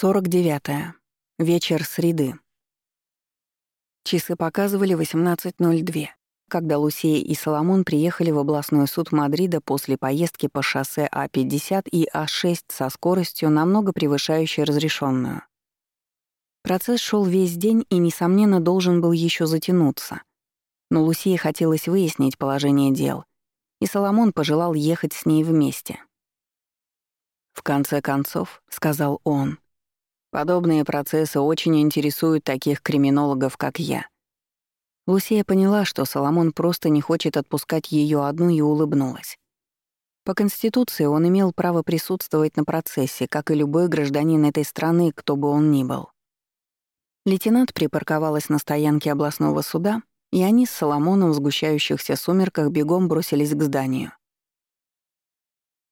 49. -е. Вечер среды. Часы показывали 18.02, когда Лусея и Соломон приехали в областной суд Мадрида после поездки по шоссе А50 и А6 со скоростью, намного превышающей разрешенную. Процесс шел весь день и, несомненно, должен был еще затянуться. Но Лусее хотелось выяснить положение дел, и Соломон пожелал ехать с ней вместе. «В конце концов», — сказал он, — Подобные процессы очень интересуют таких криминологов, как я. Лусия поняла, что Соломон просто не хочет отпускать ее одну и улыбнулась. По Конституции он имел право присутствовать на процессе, как и любой гражданин этой страны, кто бы он ни был. Лейтенант припарковалась на стоянке областного суда, и они с Соломоном в сгущающихся сумерках бегом бросились к зданию.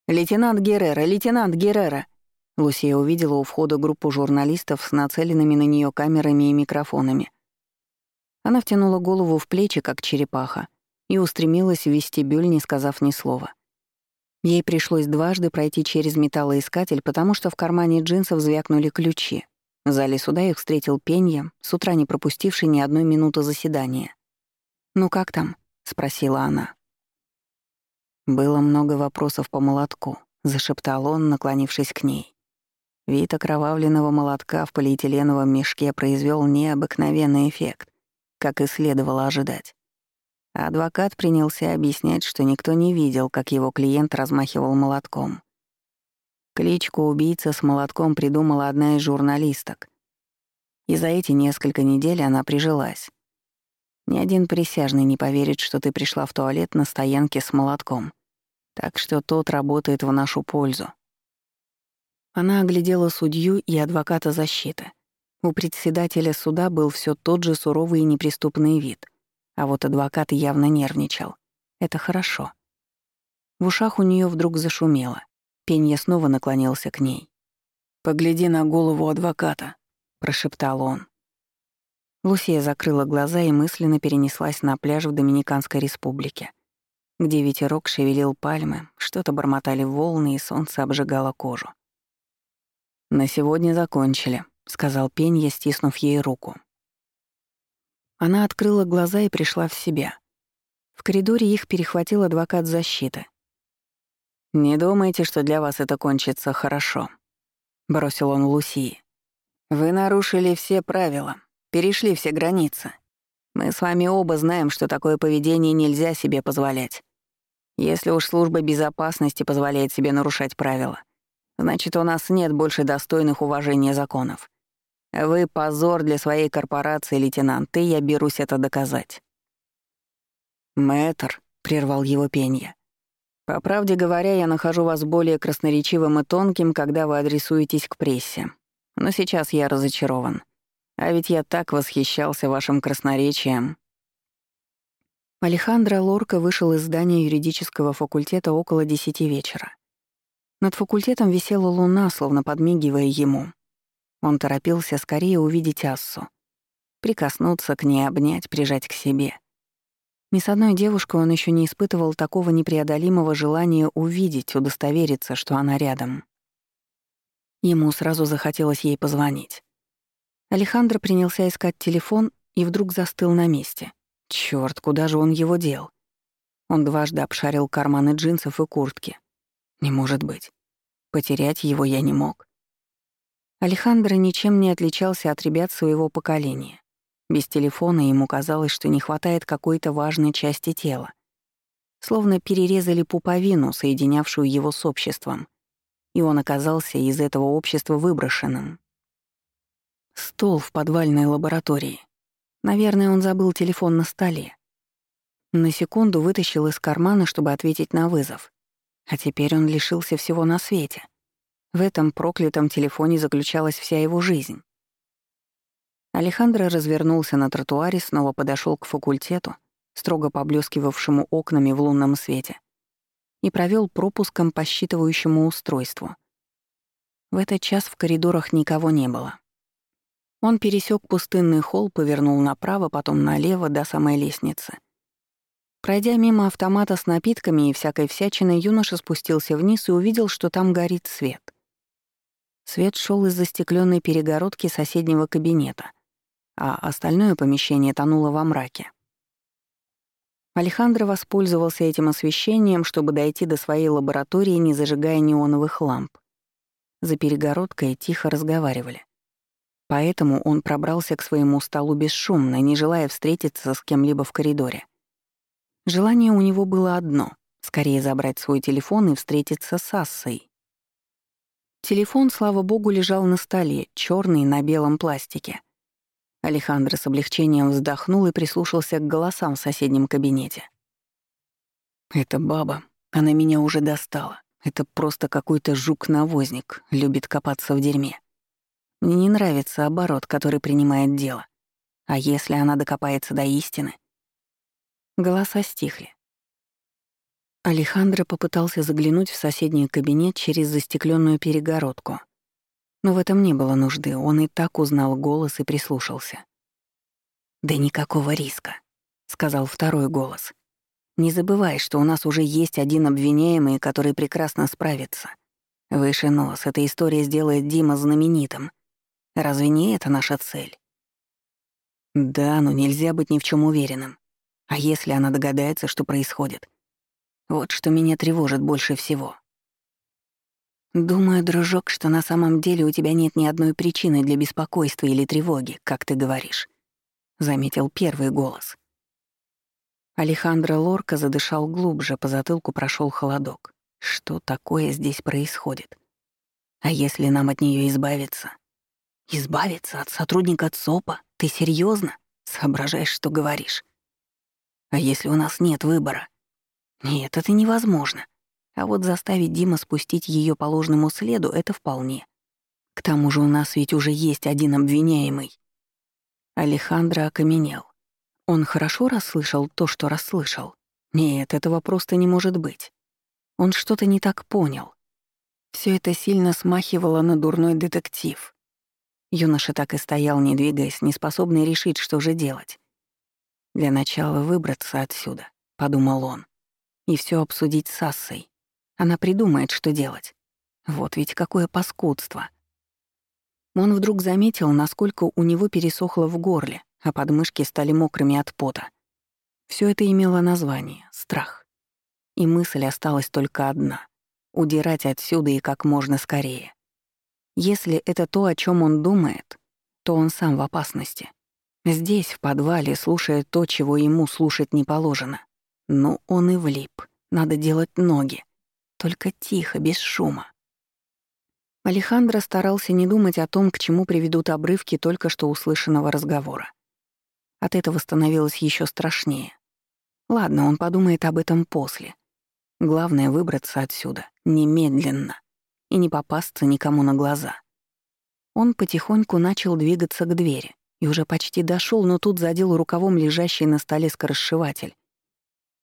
«Лейтенант Геррера! Лейтенант Геррера!» Лусия увидела у входа группу журналистов с нацеленными на нее камерами и микрофонами. Она втянула голову в плечи, как черепаха, и устремилась в вестибюль, не сказав ни слова. Ей пришлось дважды пройти через металлоискатель, потому что в кармане джинсов звякнули ключи. В зале суда их встретил Пенья, с утра не пропустивший ни одной минуты заседания. «Ну как там?» — спросила она. Было много вопросов по молотку, зашептал он, наклонившись к ней. Вид окровавленного молотка в полиэтиленовом мешке произвел необыкновенный эффект, как и следовало ожидать. адвокат принялся объяснять, что никто не видел, как его клиент размахивал молотком. Кличку «Убийца с молотком» придумала одна из журналисток. И за эти несколько недель она прижилась. Ни один присяжный не поверит, что ты пришла в туалет на стоянке с молотком. Так что тот работает в нашу пользу. Она оглядела судью и адвоката защиты. У председателя суда был все тот же суровый и неприступный вид, а вот адвокат явно нервничал. Это хорошо. В ушах у нее вдруг зашумело. Пенья снова наклонился к ней. «Погляди на голову адвоката», — прошептал он. Лусия закрыла глаза и мысленно перенеслась на пляж в Доминиканской республике, где ветерок шевелил пальмы, что-то бормотали волны и солнце обжигало кожу. «На сегодня закончили», — сказал Пенья, стиснув ей руку. Она открыла глаза и пришла в себя. В коридоре их перехватил адвокат защиты. «Не думайте, что для вас это кончится хорошо», — бросил он Лусии. «Вы нарушили все правила, перешли все границы. Мы с вами оба знаем, что такое поведение нельзя себе позволять. Если уж служба безопасности позволяет себе нарушать правила, Значит, у нас нет больше достойных уважения законов. Вы позор для своей корпорации, лейтенант, и я берусь это доказать. Мэтр, прервал его пенье. По правде говоря, я нахожу вас более красноречивым и тонким, когда вы адресуетесь к прессе. Но сейчас я разочарован. А ведь я так восхищался вашим красноречием. Алехандро Лорка вышел из здания юридического факультета около десяти вечера. Над факультетом висела луна, словно подмигивая ему. Он торопился скорее увидеть Ассу. Прикоснуться к ней, обнять, прижать к себе. Ни с одной девушкой он еще не испытывал такого непреодолимого желания увидеть, удостовериться, что она рядом. Ему сразу захотелось ей позвонить. Алехандро принялся искать телефон и вдруг застыл на месте. Чёрт, куда же он его дел? Он дважды обшарил карманы джинсов и куртки. Не может быть. Потерять его я не мог. Алехандро ничем не отличался от ребят своего поколения. Без телефона ему казалось, что не хватает какой-то важной части тела. Словно перерезали пуповину, соединявшую его с обществом, и он оказался из этого общества выброшенным. Стол в подвальной лаборатории. Наверное, он забыл телефон на столе. На секунду вытащил из кармана, чтобы ответить на вызов. А теперь он лишился всего на свете. В этом проклятом телефоне заключалась вся его жизнь. Алехандро развернулся на тротуаре, снова подошел к факультету, строго поблескивавшему окнами в лунном свете, и провел пропуском по считывающему устройству. В этот час в коридорах никого не было. Он пересек пустынный холл, повернул направо, потом налево до самой лестницы — Пройдя мимо автомата с напитками и всякой всячиной, юноша спустился вниз и увидел, что там горит свет. Свет шел из застекленной перегородки соседнего кабинета, а остальное помещение тонуло во мраке. Алехандро воспользовался этим освещением, чтобы дойти до своей лаборатории, не зажигая неоновых ламп. За перегородкой тихо разговаривали. Поэтому он пробрался к своему столу бесшумно, не желая встретиться с кем-либо в коридоре. Желание у него было одно — скорее забрать свой телефон и встретиться с Ассой. Телефон, слава богу, лежал на столе, черный на белом пластике. Алехандро с облегчением вздохнул и прислушался к голосам в соседнем кабинете. «Это баба. Она меня уже достала. Это просто какой-то жук-навозник, любит копаться в дерьме. Мне не нравится оборот, который принимает дело. А если она докопается до истины?» Голоса стихли. Алехандро попытался заглянуть в соседний кабинет через застекленную перегородку. Но в этом не было нужды, он и так узнал голос и прислушался. «Да никакого риска», — сказал второй голос. «Не забывай, что у нас уже есть один обвиняемый, который прекрасно справится. Выше нос, эта история сделает Дима знаменитым. Разве не это наша цель?» «Да, но нельзя быть ни в чем уверенным. А если она догадается, что происходит?» Вот что меня тревожит больше всего. Думаю, дружок, что на самом деле у тебя нет ни одной причины для беспокойства или тревоги, как ты говоришь, заметил первый голос. Алехандро Лорка задышал глубже, по затылку прошел холодок. Что такое здесь происходит? А если нам от нее избавиться? Избавиться от сотрудника ЦОПа? Ты серьезно? Соображаешь, что говоришь? А если у нас нет выбора? Нет, это невозможно. А вот заставить Дима спустить ее по ложному следу — это вполне. К тому же у нас ведь уже есть один обвиняемый. Алехандро окаменел. Он хорошо расслышал то, что расслышал? Нет, этого просто не может быть. Он что-то не так понял. Все это сильно смахивало на дурной детектив. Юноша так и стоял, не двигаясь, неспособный решить, что же делать. «Для начала выбраться отсюда», — подумал он и все обсудить с Ассой. Она придумает, что делать. Вот ведь какое паскудство. Он вдруг заметил, насколько у него пересохло в горле, а подмышки стали мокрыми от пота. Все это имело название — страх. И мысль осталась только одна — удирать отсюда и как можно скорее. Если это то, о чем он думает, то он сам в опасности. Здесь, в подвале, слушая то, чего ему слушать не положено. Ну, он и влип. Надо делать ноги. Только тихо, без шума. Алехандро старался не думать о том, к чему приведут обрывки только что услышанного разговора. От этого становилось еще страшнее. Ладно, он подумает об этом после. Главное — выбраться отсюда, немедленно, и не попасться никому на глаза. Он потихоньку начал двигаться к двери и уже почти дошел, но тут задел рукавом лежащий на столе скоросшиватель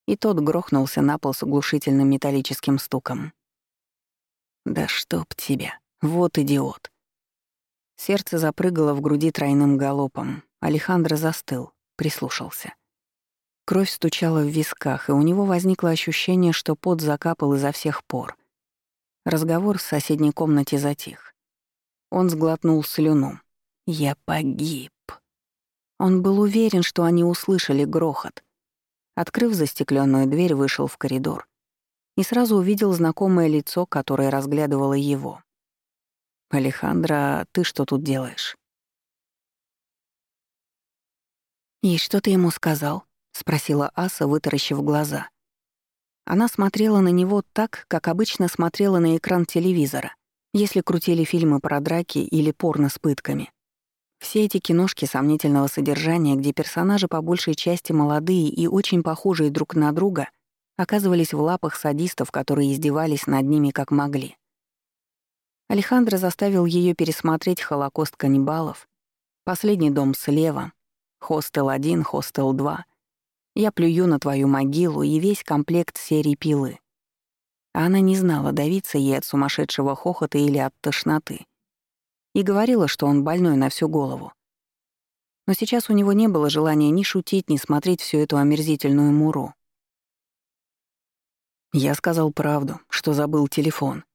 и тот грохнулся на пол с оглушительным металлическим стуком. «Да чтоб тебя! Вот идиот!» Сердце запрыгало в груди тройным галопом. Алехандро застыл, прислушался. Кровь стучала в висках, и у него возникло ощущение, что пот закапал изо всех пор. Разговор в соседней комнате затих. Он сглотнул слюну. «Я погиб». Он был уверен, что они услышали грохот, Открыв застекленную дверь, вышел в коридор и сразу увидел знакомое лицо, которое разглядывало его. «Алехандро, ты что тут делаешь?» «И что ты ему сказал?» — спросила Аса, вытаращив глаза. Она смотрела на него так, как обычно смотрела на экран телевизора, если крутили фильмы про драки или порно с пытками. Все эти киношки сомнительного содержания, где персонажи по большей части молодые и очень похожие друг на друга, оказывались в лапах садистов, которые издевались над ними как могли. Алехандро заставил ее пересмотреть «Холокост каннибалов», «Последний дом слева», «Хостел 1», «Хостел 2», «Я плюю на твою могилу» и весь комплект серии «Пилы». А она не знала, давиться ей от сумасшедшего хохота или от тошноты — и говорила, что он больной на всю голову. Но сейчас у него не было желания ни шутить, ни смотреть всю эту омерзительную муру. Я сказал правду, что забыл телефон.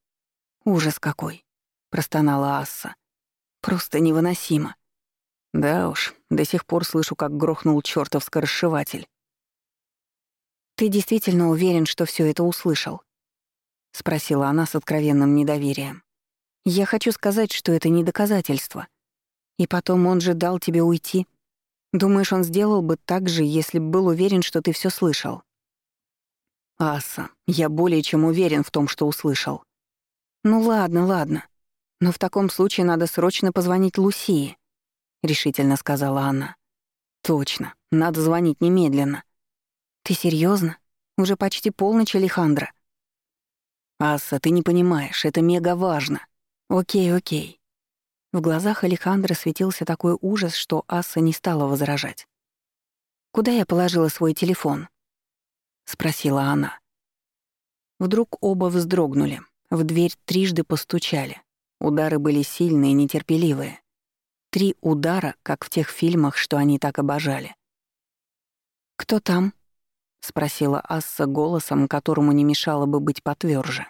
Ужас какой. — простонала Асса. «Просто невыносимо». Да уж, до сих пор слышу, как грохнул чёртов скоросшиватель. «Ты действительно уверен, что всё это услышал?» — спросила она с откровенным недоверием. «Я хочу сказать, что это не доказательство. И потом он же дал тебе уйти. Думаешь, он сделал бы так же, если бы был уверен, что ты всё слышал?» «Аса, я более чем уверен в том, что услышал». «Ну ладно, ладно. Но в таком случае надо срочно позвонить Лусии», — решительно сказала она. «Точно, надо звонить немедленно». «Ты серьезно? Уже почти полночь, Алехандро». «Асса, ты не понимаешь, это мега важно». «Окей, окей». В глазах Алехандра светился такой ужас, что Асса не стала возражать. «Куда я положила свой телефон?» — спросила она. Вдруг оба вздрогнули, в дверь трижды постучали. Удары были сильные, нетерпеливые. Три удара, как в тех фильмах, что они так обожали. «Кто там?» — спросила Асса голосом, которому не мешало бы быть потвержже.